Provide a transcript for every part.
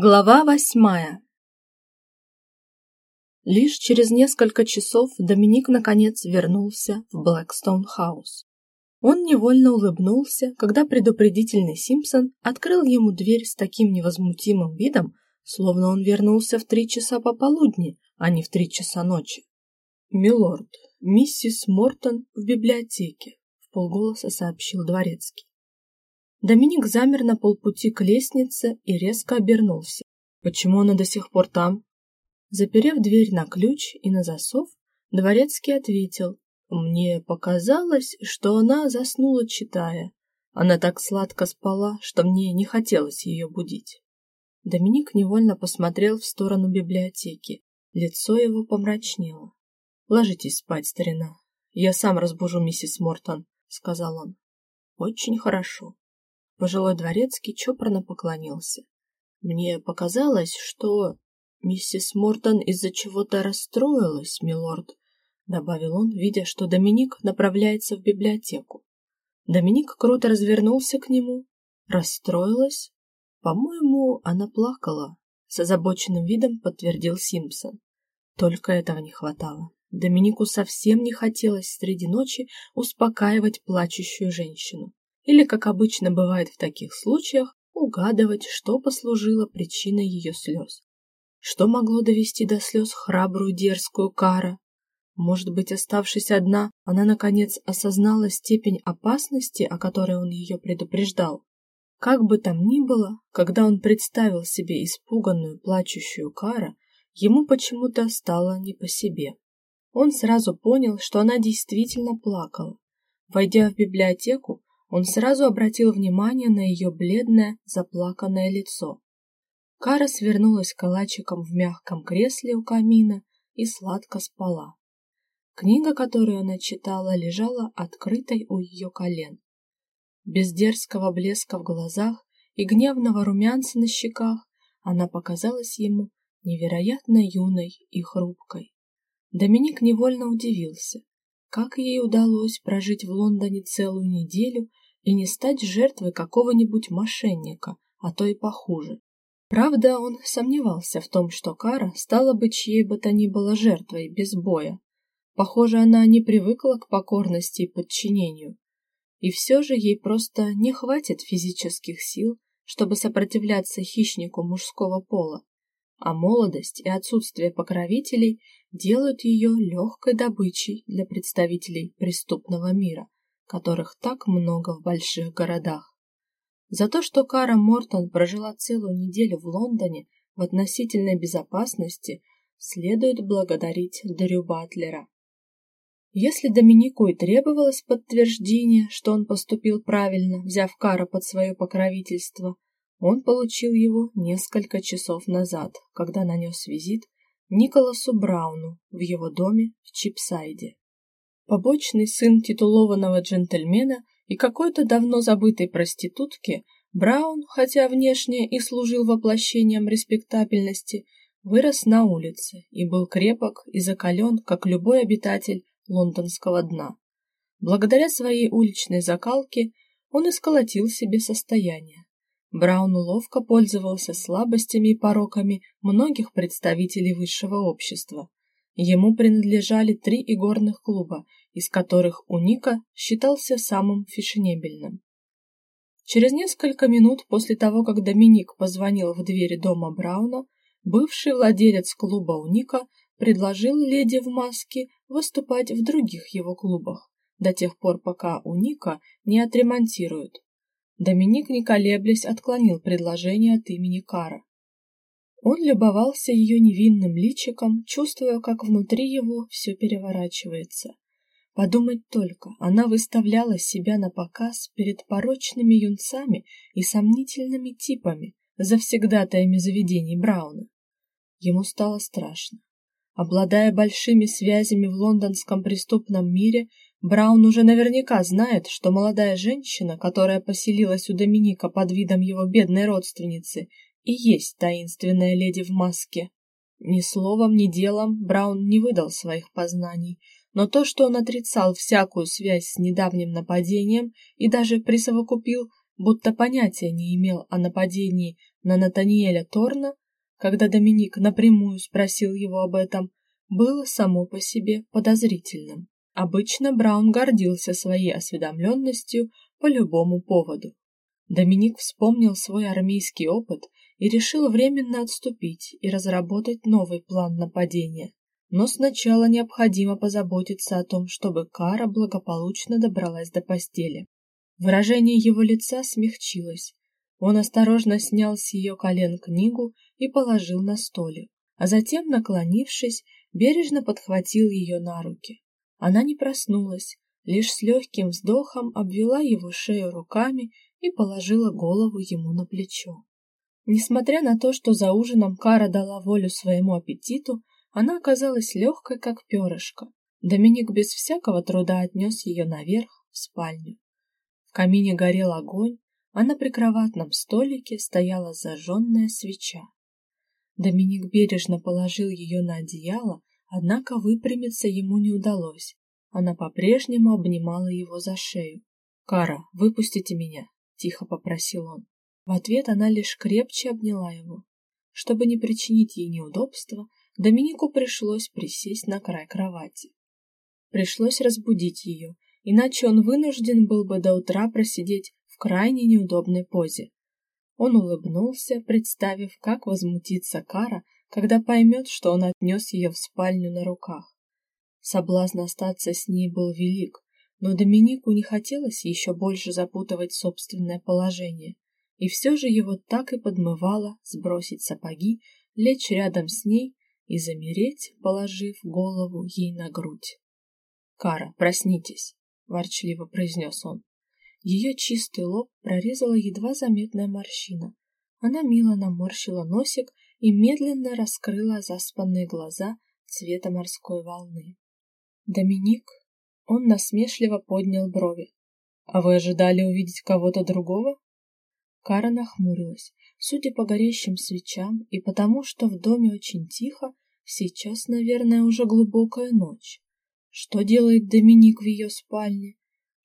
Глава восьмая Лишь через несколько часов Доминик наконец вернулся в Блэкстоун-хаус. Он невольно улыбнулся, когда предупредительный Симпсон открыл ему дверь с таким невозмутимым видом, словно он вернулся в три часа пополудни, а не в три часа ночи. «Милорд, миссис Мортон в библиотеке», — вполголоса сообщил дворецкий. Доминик замер на полпути к лестнице и резко обернулся. Почему она до сих пор там? Заперев дверь на ключ и на засов, дворецкий ответил. Мне показалось, что она заснула, читая. Она так сладко спала, что мне не хотелось ее будить. Доминик невольно посмотрел в сторону библиотеки. Лицо его помрачнело. «Ложитесь спать, старина. Я сам разбужу миссис Мортон», — сказал он. «Очень хорошо», Пожилой дворецкий чопорно поклонился. Мне показалось, что миссис Мортон из-за чего-то расстроилась, милорд, добавил он, видя, что Доминик направляется в библиотеку. Доминик круто развернулся к нему. Расстроилась? По-моему, она плакала, с озабоченным видом подтвердил Симпсон. Только этого не хватало. Доминику совсем не хотелось среди ночи успокаивать плачущую женщину или, как обычно бывает в таких случаях, угадывать, что послужило причиной ее слез. Что могло довести до слез храбрую дерзкую Кара? Может быть, оставшись одна, она наконец осознала степень опасности, о которой он ее предупреждал. Как бы там ни было, когда он представил себе испуганную, плачущую Кара, ему почему-то стало не по себе. Он сразу понял, что она действительно плакала. Войдя в библиотеку, он сразу обратил внимание на ее бледное, заплаканное лицо. Кара свернулась калачиком в мягком кресле у камина и сладко спала. Книга, которую она читала, лежала открытой у ее колен. Без дерзкого блеска в глазах и гневного румянца на щеках она показалась ему невероятно юной и хрупкой. Доминик невольно удивился, как ей удалось прожить в Лондоне целую неделю и не стать жертвой какого-нибудь мошенника, а то и похуже. Правда, он сомневался в том, что Кара стала бы чьей бы то ни было жертвой без боя. Похоже, она не привыкла к покорности и подчинению. И все же ей просто не хватит физических сил, чтобы сопротивляться хищнику мужского пола, а молодость и отсутствие покровителей делают ее легкой добычей для представителей преступного мира, которых так много в больших городах. За то, что Кара Мортон прожила целую неделю в Лондоне в относительной безопасности, следует благодарить Дрю Батлера. Если Доминику и требовалось подтверждение, что он поступил правильно, взяв Кара под свое покровительство, он получил его несколько часов назад, когда нанес визит Николасу Брауну в его доме в Чипсайде побочный сын титулованного джентльмена и какой-то давно забытой проститутки, Браун, хотя внешне и служил воплощением респектабельности, вырос на улице и был крепок и закален, как любой обитатель лондонского дна. Благодаря своей уличной закалке он исколотил себе состояние. Браун ловко пользовался слабостями и пороками многих представителей высшего общества. Ему принадлежали три игорных клуба, из которых у Ника считался самым фешенебельным. Через несколько минут после того, как Доминик позвонил в двери дома Брауна, бывший владелец клуба у Ника предложил леди в маске выступать в других его клубах, до тех пор, пока у Ника не отремонтируют. Доминик, не колеблясь, отклонил предложение от имени Кара. Он любовался ее невинным личиком, чувствуя, как внутри его все переворачивается. Подумать только, она выставляла себя на показ перед порочными юнцами и сомнительными типами, завсегдатаями заведений Брауна. Ему стало страшно. Обладая большими связями в лондонском преступном мире, Браун уже наверняка знает, что молодая женщина, которая поселилась у Доминика под видом его бедной родственницы, и есть таинственная леди в маске. Ни словом, ни делом Браун не выдал своих познаний, но то, что он отрицал всякую связь с недавним нападением и даже присовокупил, будто понятия не имел о нападении на Натаниэля Торна, когда Доминик напрямую спросил его об этом, было само по себе подозрительным. Обычно Браун гордился своей осведомленностью по любому поводу. Доминик вспомнил свой армейский опыт и решил временно отступить и разработать новый план нападения. Но сначала необходимо позаботиться о том, чтобы Кара благополучно добралась до постели. Выражение его лица смягчилось. Он осторожно снял с ее колен книгу и положил на столик, а затем, наклонившись, бережно подхватил ее на руки. Она не проснулась, лишь с легким вздохом обвела его шею руками и положила голову ему на плечо. Несмотря на то, что за ужином Кара дала волю своему аппетиту, она оказалась легкой, как перышко. Доминик без всякого труда отнес ее наверх, в спальню. В камине горел огонь, а на прикроватном столике стояла зажженная свеча. Доминик бережно положил ее на одеяло, однако выпрямиться ему не удалось. Она по-прежнему обнимала его за шею. «Кара, выпустите меня!» — тихо попросил он. В ответ она лишь крепче обняла его. Чтобы не причинить ей неудобства, Доминику пришлось присесть на край кровати. Пришлось разбудить ее, иначе он вынужден был бы до утра просидеть в крайне неудобной позе. Он улыбнулся, представив, как возмутится Кара, когда поймет, что он отнес ее в спальню на руках. Соблазн остаться с ней был велик, но Доминику не хотелось еще больше запутывать собственное положение, и все же его так и подмывало сбросить сапоги, лечь рядом с ней и замереть, положив голову ей на грудь. «Кара, проснитесь!» — ворчливо произнес он. Ее чистый лоб прорезала едва заметная морщина. Она мило наморщила носик и медленно раскрыла заспанные глаза цвета морской волны. «Доминик?» Он насмешливо поднял брови. «А вы ожидали увидеть кого-то другого?» Кара нахмурилась. Судя по горящим свечам и потому, что в доме очень тихо, сейчас, наверное, уже глубокая ночь. Что делает Доминик в ее спальне?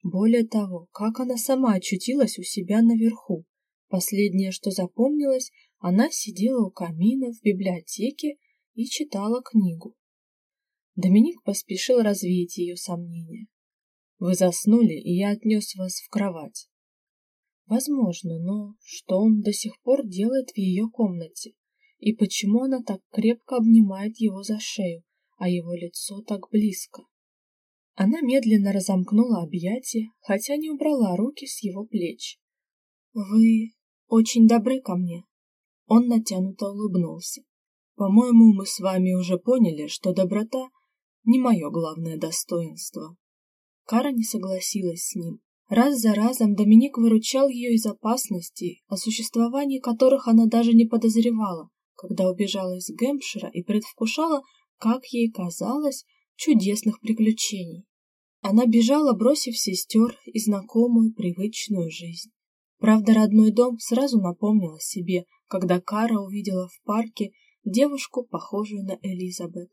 Более того, как она сама очутилась у себя наверху? Последнее, что запомнилось, она сидела у камина в библиотеке и читала книгу. Доминик поспешил развеять ее сомнения. «Вы заснули, и я отнес вас в кровать. Возможно, но что он до сих пор делает в ее комнате? И почему она так крепко обнимает его за шею, а его лицо так близко? Она медленно разомкнула объятия, хотя не убрала руки с его плеч. «Вы очень добры ко мне». Он натянуто улыбнулся. «По-моему, мы с вами уже поняли, что доброта — не мое главное достоинство». Кара не согласилась с ним. Раз за разом Доминик выручал ее из опасностей, о существовании которых она даже не подозревала, когда убежала из Гэмпшира и предвкушала, как ей казалось, чудесных приключений. Она бежала, бросив сестер и знакомую привычную жизнь. Правда, родной дом сразу напомнил о себе, когда Кара увидела в парке девушку, похожую на Элизабет.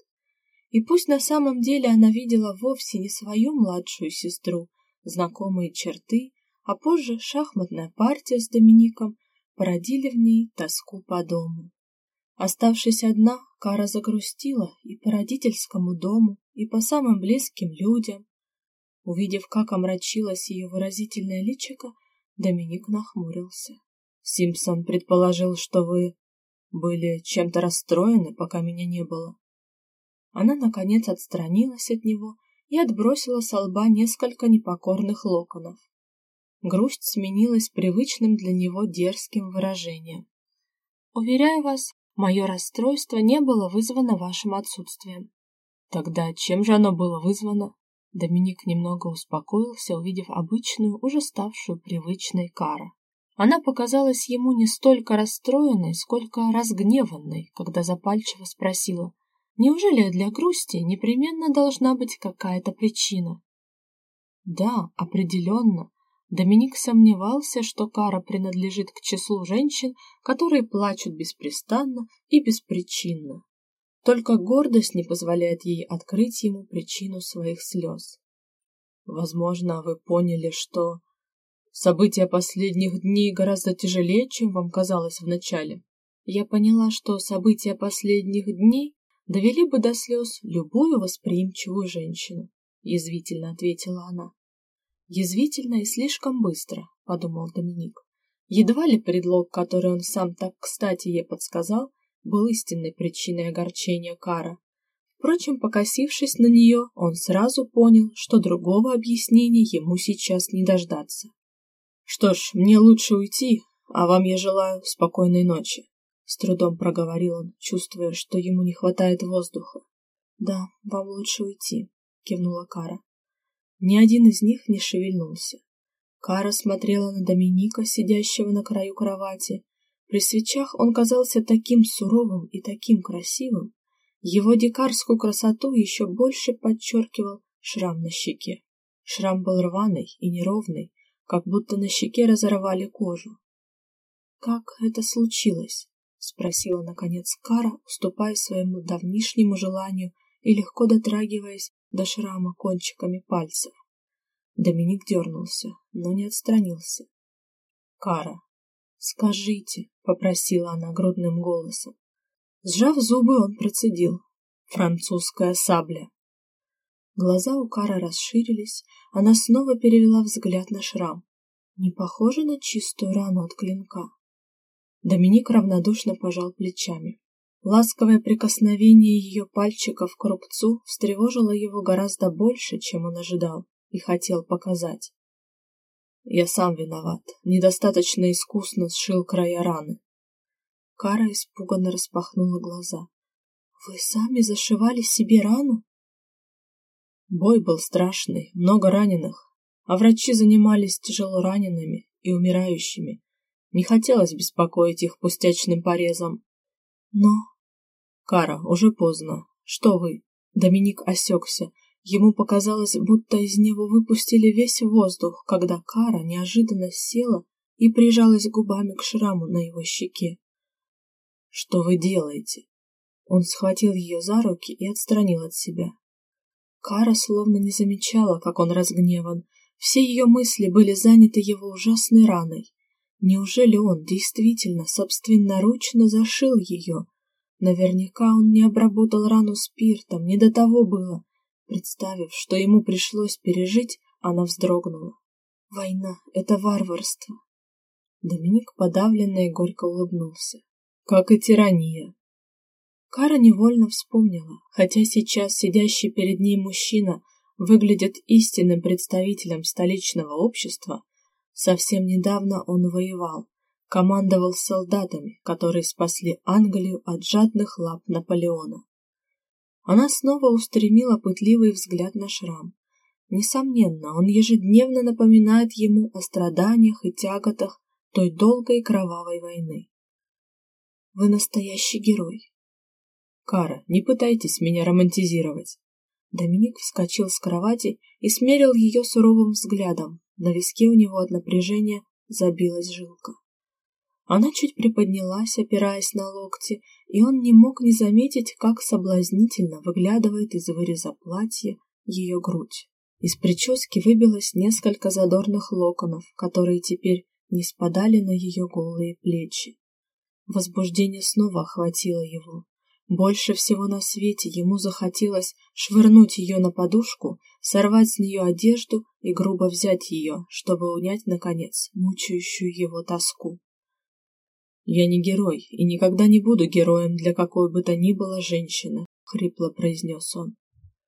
И пусть на самом деле она видела вовсе не свою младшую сестру, знакомые черты, а позже шахматная партия с Домиником породили в ней тоску по дому. Оставшись одна, Кара загрустила и по родительскому дому, и по самым близким людям. Увидев, как омрачилось ее выразительное личико, Доминик нахмурился. Симпсон предположил, что вы были чем-то расстроены, пока меня не было. Она, наконец, отстранилась от него и отбросила со лба несколько непокорных локонов. Грусть сменилась привычным для него дерзким выражением. «Уверяю вас, мое расстройство не было вызвано вашим отсутствием». «Тогда чем же оно было вызвано?» Доминик немного успокоился, увидев обычную, уже ставшую привычной Кара. Она показалась ему не столько расстроенной, сколько разгневанной, когда запальчиво спросила, Неужели для грусти непременно должна быть какая-то причина? Да, определенно. Доминик сомневался, что Кара принадлежит к числу женщин, которые плачут беспрестанно и беспричинно. Только гордость не позволяет ей открыть ему причину своих слез. Возможно, вы поняли, что... События последних дней гораздо тяжелее, чем вам казалось вначале. Я поняла, что события последних дней довели бы до слез любую восприимчивую женщину, язвительно ответила она. Язвительно и слишком быстро, подумал Доминик. Едва ли предлог, который он сам так кстати ей подсказал, был истинной причиной огорчения Кара. Впрочем, покосившись на нее, он сразу понял, что другого объяснения ему сейчас не дождаться. «Что ж, мне лучше уйти, а вам я желаю спокойной ночи», — с трудом проговорил он, чувствуя, что ему не хватает воздуха. «Да, вам лучше уйти», — кивнула Кара. Ни один из них не шевельнулся. Кара смотрела на Доминика, сидящего на краю кровати. При свечах он казался таким суровым и таким красивым. Его дикарскую красоту еще больше подчеркивал шрам на щеке. Шрам был рваный и неровный, как будто на щеке разорвали кожу. «Как это случилось?» — спросила, наконец, Кара, уступая своему давнишнему желанию и легко дотрагиваясь до шрама кончиками пальцев. Доминик дернулся, но не отстранился. «Кара, скажите», — попросила она грудным голосом. Сжав зубы, он процедил. «Французская сабля». Глаза у Кары расширились, она снова перевела взгляд на шрам. Не похоже на чистую рану от клинка. Доминик равнодушно пожал плечами. Ласковое прикосновение ее пальчиков к рубцу встревожило его гораздо больше, чем он ожидал и хотел показать. Я сам виноват, недостаточно искусно сшил края раны. Кара испуганно распахнула глаза. Вы сами зашивали себе рану? Бой был страшный, много раненых, а врачи занимались тяжело ранеными и умирающими. Не хотелось беспокоить их пустячным порезом. Но... Кара, уже поздно. Что вы? Доминик осекся. Ему показалось, будто из него выпустили весь воздух, когда Кара неожиданно села и прижалась губами к шраму на его щеке. «Что вы делаете?» Он схватил ее за руки и отстранил от себя. Кара словно не замечала, как он разгневан. Все ее мысли были заняты его ужасной раной. Неужели он действительно собственноручно зашил ее? Наверняка он не обработал рану спиртом, не до того было. Представив, что ему пришлось пережить, она вздрогнула. Война — это варварство. Доминик подавленно и горько улыбнулся. Как и тирания. Кара невольно вспомнила, хотя сейчас сидящий перед ней мужчина выглядит истинным представителем столичного общества, совсем недавно он воевал, командовал солдатами, которые спасли Англию от жадных лап Наполеона. Она снова устремила пытливый взгляд на шрам. Несомненно, он ежедневно напоминает ему о страданиях и тяготах той долгой кровавой войны. Вы настоящий герой, Кара, не пытайтесь меня романтизировать. Доминик вскочил с кровати и смерил ее суровым взглядом. На виске у него от напряжения забилась жилка. Она чуть приподнялась, опираясь на локти, и он не мог не заметить, как соблазнительно выглядывает из выреза платья ее грудь. Из прически выбилось несколько задорных локонов, которые теперь не спадали на ее голые плечи. Возбуждение снова охватило его. Больше всего на свете ему захотелось швырнуть ее на подушку, сорвать с нее одежду и грубо взять ее, чтобы унять, наконец, мучающую его тоску. «Я не герой и никогда не буду героем для какой бы то ни было женщины», — хрипло произнес он.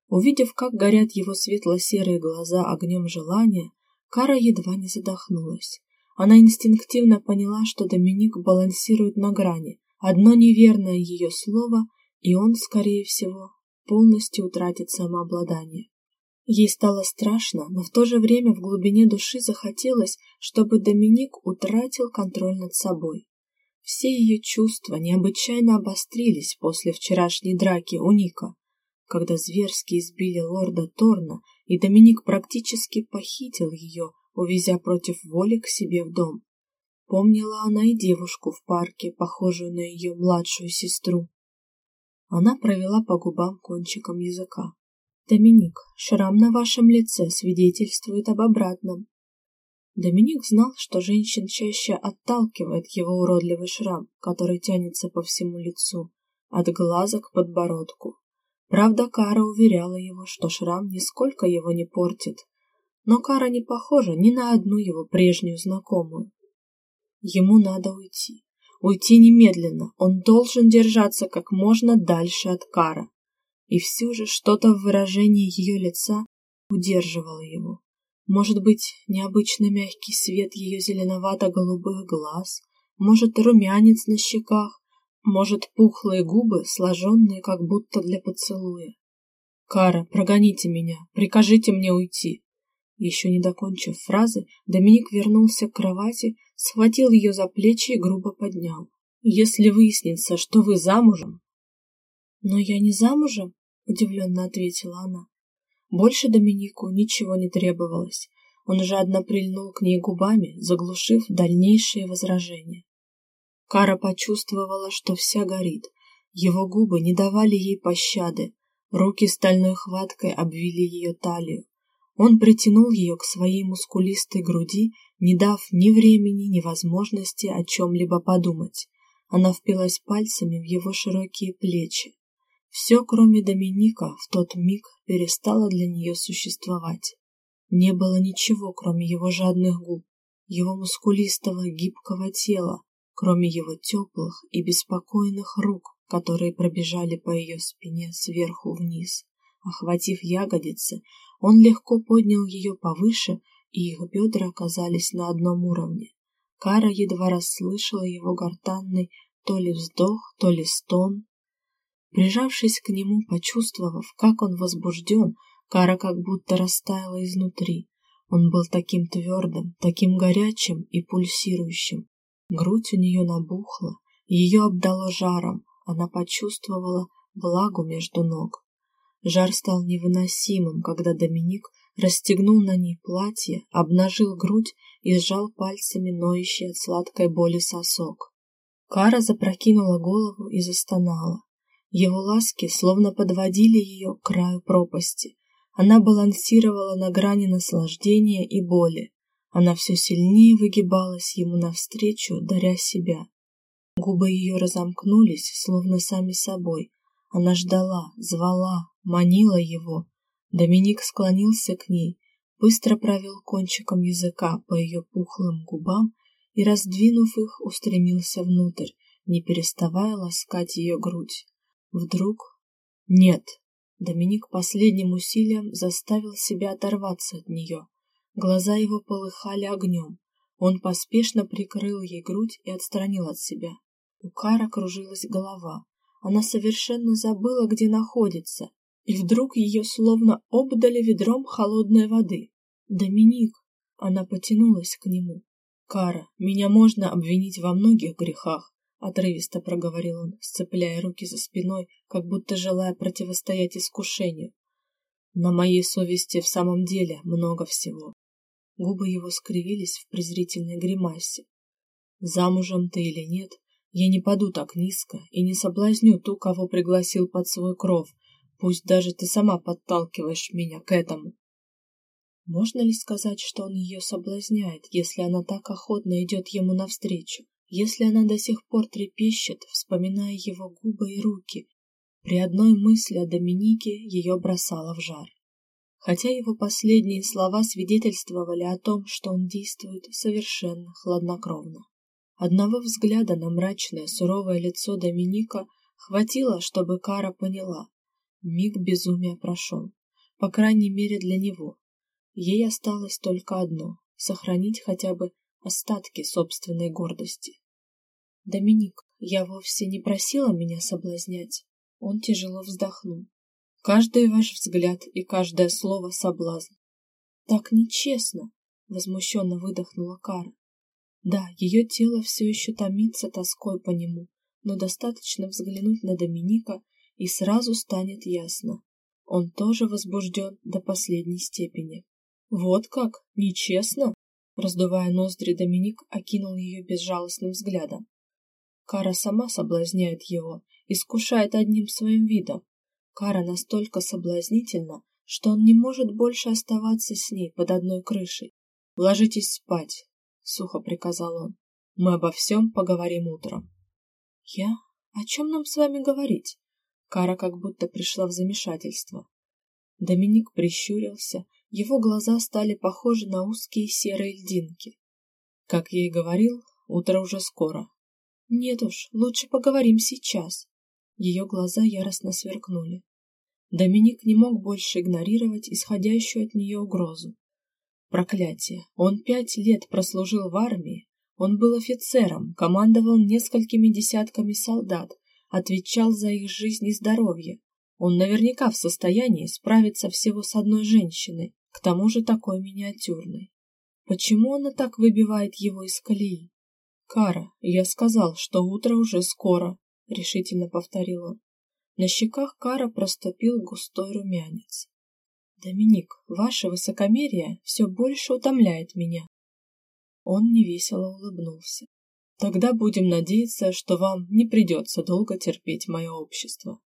Увидев, как горят его светло-серые глаза огнем желания, Кара едва не задохнулась. Она инстинктивно поняла, что Доминик балансирует на грани, Одно неверное ее слово, и он, скорее всего, полностью утратит самообладание. Ей стало страшно, но в то же время в глубине души захотелось, чтобы Доминик утратил контроль над собой. Все ее чувства необычайно обострились после вчерашней драки у Ника, когда зверски избили лорда Торна, и Доминик практически похитил ее, увезя против воли к себе в дом. Помнила она и девушку в парке, похожую на ее младшую сестру. Она провела по губам кончиком языка. «Доминик, шрам на вашем лице свидетельствует об обратном». Доминик знал, что женщин чаще отталкивает его уродливый шрам, который тянется по всему лицу, от глаза к подбородку. Правда, Кара уверяла его, что шрам нисколько его не портит. Но Кара не похожа ни на одну его прежнюю знакомую. Ему надо уйти. Уйти немедленно. Он должен держаться как можно дальше от Кара. И все же что-то в выражении ее лица удерживало его. Может быть, необычно мягкий свет ее зеленовато-голубых глаз, может, румянец на щеках, может, пухлые губы, сложенные как будто для поцелуя. «Кара, прогоните меня, прикажите мне уйти!» Еще не докончив фразы, Доминик вернулся к кровати, схватил ее за плечи и грубо поднял. «Если выяснится, что вы замужем...» «Но я не замужем», — удивленно ответила она. Больше Доминику ничего не требовалось. Он жадно прильнул к ней губами, заглушив дальнейшие возражения. Кара почувствовала, что вся горит. Его губы не давали ей пощады. Руки стальной хваткой обвили ее талию. Он притянул ее к своей мускулистой груди, не дав ни времени, ни возможности о чем-либо подумать. Она впилась пальцами в его широкие плечи. Все, кроме Доминика, в тот миг перестало для нее существовать. Не было ничего, кроме его жадных губ, его мускулистого гибкого тела, кроме его теплых и беспокойных рук, которые пробежали по ее спине сверху вниз. Охватив ягодицы, он легко поднял ее повыше, и их бедра оказались на одном уровне. Кара едва расслышала его гортанный то ли вздох, то ли стон. Прижавшись к нему, почувствовав, как он возбужден, Кара как будто растаяла изнутри. Он был таким твердым, таким горячим и пульсирующим. Грудь у нее набухла, ее обдало жаром, она почувствовала влагу между ног. Жар стал невыносимым, когда Доминик расстегнул на ней платье, обнажил грудь и сжал пальцами ноющий от сладкой боли сосок. Кара запрокинула голову и застонала. Его ласки словно подводили ее к краю пропасти. Она балансировала на грани наслаждения и боли. Она все сильнее выгибалась ему навстречу, даря себя. Губы ее разомкнулись, словно сами собой. Она ждала, звала, манила его. Доминик склонился к ней, быстро провел кончиком языка по ее пухлым губам и, раздвинув их, устремился внутрь, не переставая ласкать ее грудь. Вдруг... Нет. Доминик последним усилием заставил себя оторваться от нее. Глаза его полыхали огнем. Он поспешно прикрыл ей грудь и отстранил от себя. У Кара кружилась голова. Она совершенно забыла, где находится, и вдруг ее словно обдали ведром холодной воды. «Доминик!» Она потянулась к нему. «Кара, меня можно обвинить во многих грехах», — отрывисто проговорил он, сцепляя руки за спиной, как будто желая противостоять искушению. «На моей совести в самом деле много всего». Губы его скривились в презрительной гримасе. «Замужем ты или нет, я не паду так низко и не соблазню ту, кого пригласил под свой кров, Пусть даже ты сама подталкиваешь меня к этому. Можно ли сказать, что он ее соблазняет, если она так охотно идет ему навстречу, если она до сих пор трепещет, вспоминая его губы и руки? При одной мысли о Доминике ее бросало в жар. Хотя его последние слова свидетельствовали о том, что он действует совершенно хладнокровно. Одного взгляда на мрачное, суровое лицо Доминика хватило, чтобы Кара поняла, Миг безумия прошел, по крайней мере для него. Ей осталось только одно — сохранить хотя бы остатки собственной гордости. «Доминик, я вовсе не просила меня соблазнять». Он тяжело вздохнул. «Каждый ваш взгляд и каждое слово — соблазн». «Так нечестно!» — возмущенно выдохнула Кара. Да, ее тело все еще томится тоской по нему, но достаточно взглянуть на Доминика, и сразу станет ясно. Он тоже возбужден до последней степени. Вот как? Нечестно? Раздувая ноздри, Доминик окинул ее безжалостным взглядом. Кара сама соблазняет его, искушает одним своим видом. Кара настолько соблазнительна, что он не может больше оставаться с ней под одной крышей. Ложитесь спать, — сухо приказал он. Мы обо всем поговорим утром. Я? О чем нам с вами говорить? Кара как будто пришла в замешательство. Доминик прищурился, его глаза стали похожи на узкие серые льдинки. Как я и говорил, утро уже скоро. Нет уж, лучше поговорим сейчас. Ее глаза яростно сверкнули. Доминик не мог больше игнорировать исходящую от нее угрозу. Проклятие! Он пять лет прослужил в армии, он был офицером, командовал несколькими десятками солдат, отвечал за их жизнь и здоровье. Он наверняка в состоянии справиться всего с одной женщиной, к тому же такой миниатюрной. Почему она так выбивает его из колеи? «Кара, я сказал, что утро уже скоро», — решительно повторил он. На щеках Кара проступил густой румянец. «Доминик, ваше высокомерие все больше утомляет меня». Он невесело улыбнулся. «Тогда будем надеяться, что вам не придется долго терпеть мое общество».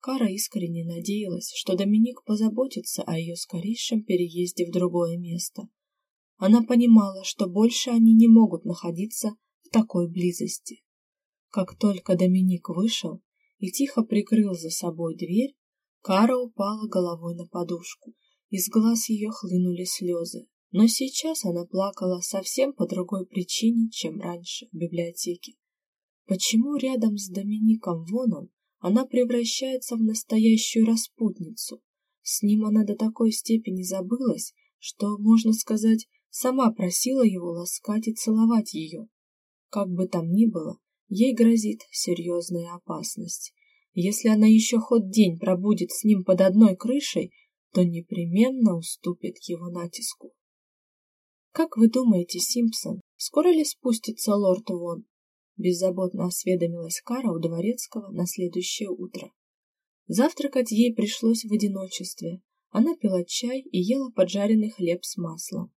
Кара искренне надеялась, что Доминик позаботится о ее скорейшем переезде в другое место. Она понимала, что больше они не могут находиться в такой близости. Как только Доминик вышел и тихо прикрыл за собой дверь, Кара упала головой на подушку, из глаз ее хлынули слезы. Но сейчас она плакала совсем по другой причине, чем раньше в библиотеке. Почему рядом с Домиником Воном она превращается в настоящую распутницу? С ним она до такой степени забылась, что, можно сказать, сама просила его ласкать и целовать ее. Как бы там ни было, ей грозит серьезная опасность. Если она еще хоть день пробудет с ним под одной крышей, то непременно уступит его натиску. «Как вы думаете, Симпсон, скоро ли спустится лорд Вон?» Беззаботно осведомилась Кара у Дворецкого на следующее утро. Завтракать ей пришлось в одиночестве. Она пила чай и ела поджаренный хлеб с маслом.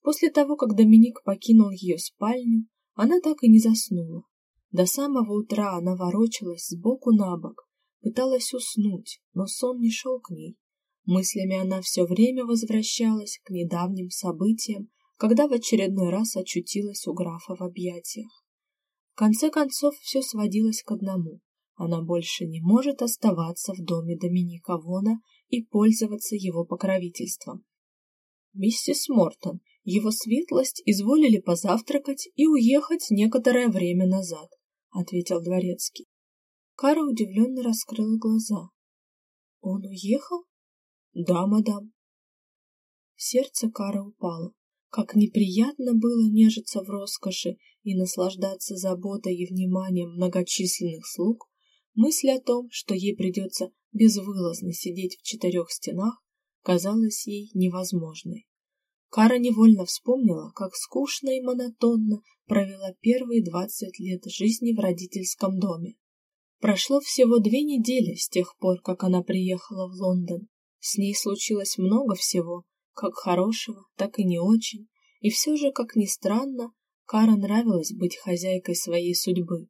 После того, как Доминик покинул ее спальню, она так и не заснула. До самого утра она ворочалась сбоку на бок, пыталась уснуть, но сон не шел к ней. Мыслями она все время возвращалась к недавним событиям, когда в очередной раз очутилась у графа в объятиях. В конце концов все сводилось к одному. Она больше не может оставаться в доме Доминика Вона и пользоваться его покровительством. Миссис Мортон его светлость изволили позавтракать и уехать некоторое время назад, ответил дворецкий. Кара удивленно раскрыла глаза. Он уехал? Да, мадам. Сердце Кара упало. Как неприятно было нежиться в роскоши и наслаждаться заботой и вниманием многочисленных слуг, мысль о том, что ей придется безвылазно сидеть в четырех стенах, казалась ей невозможной. Кара невольно вспомнила, как скучно и монотонно провела первые двадцать лет жизни в родительском доме. Прошло всего две недели с тех пор, как она приехала в Лондон. С ней случилось много всего, как хорошего, так и не очень, и все же, как ни странно, Кара нравилось быть хозяйкой своей судьбы.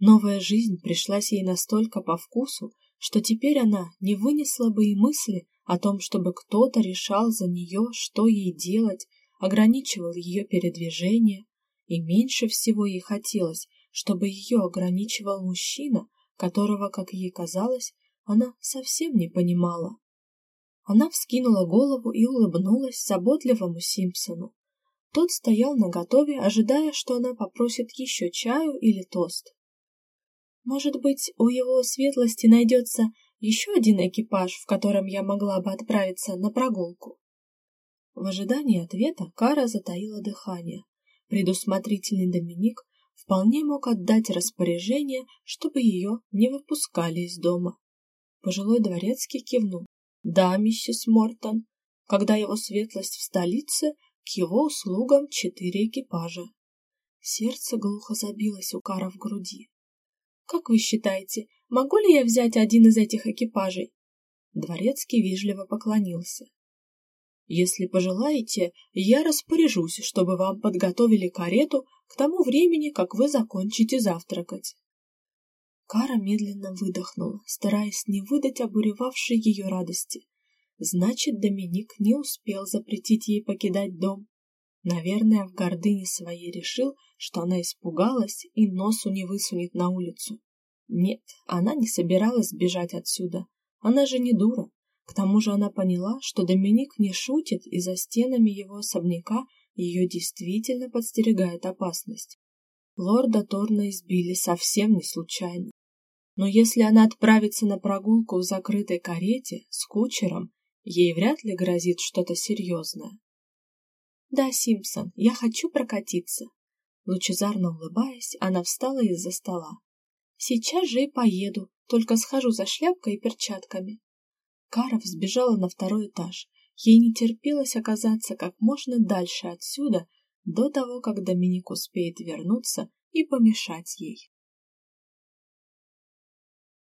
Новая жизнь пришлась ей настолько по вкусу, что теперь она не вынесла бы и мысли о том, чтобы кто-то решал за нее, что ей делать, ограничивал ее передвижение, и меньше всего ей хотелось, чтобы ее ограничивал мужчина, которого, как ей казалось, она совсем не понимала. Она вскинула голову и улыбнулась заботливому Симпсону. Тот стоял наготове, ожидая, что она попросит еще чаю или тост. «Может быть, у его светлости найдется еще один экипаж, в котором я могла бы отправиться на прогулку. В ожидании ответа Кара затаила дыхание. Предусмотрительный Доминик вполне мог отдать распоряжение, чтобы ее не выпускали из дома. Пожилой дворецкий кивнул. «Да, миссис Мортон, когда его светлость в столице, к его услугам четыре экипажа». Сердце глухо забилось у Кара в груди. «Как вы считаете, Могу ли я взять один из этих экипажей? Дворецкий вежливо поклонился. Если пожелаете, я распоряжусь, чтобы вам подготовили карету к тому времени, как вы закончите завтракать. Кара медленно выдохнула, стараясь не выдать обуревавшей ее радости. Значит, Доминик не успел запретить ей покидать дом. Наверное, в гордыне своей решил, что она испугалась и носу не высунет на улицу. Нет, она не собиралась бежать отсюда. Она же не дура. К тому же она поняла, что Доминик не шутит, и за стенами его особняка ее действительно подстерегает опасность. Лорда Торна избили совсем не случайно. Но если она отправится на прогулку в закрытой карете с кучером, ей вряд ли грозит что-то серьезное. «Да, Симпсон, я хочу прокатиться». Лучезарно улыбаясь, она встала из-за стола. «Сейчас же и поеду, только схожу за шляпкой и перчатками». Кара взбежала на второй этаж. Ей не терпелось оказаться как можно дальше отсюда, до того, как Доминик успеет вернуться и помешать ей.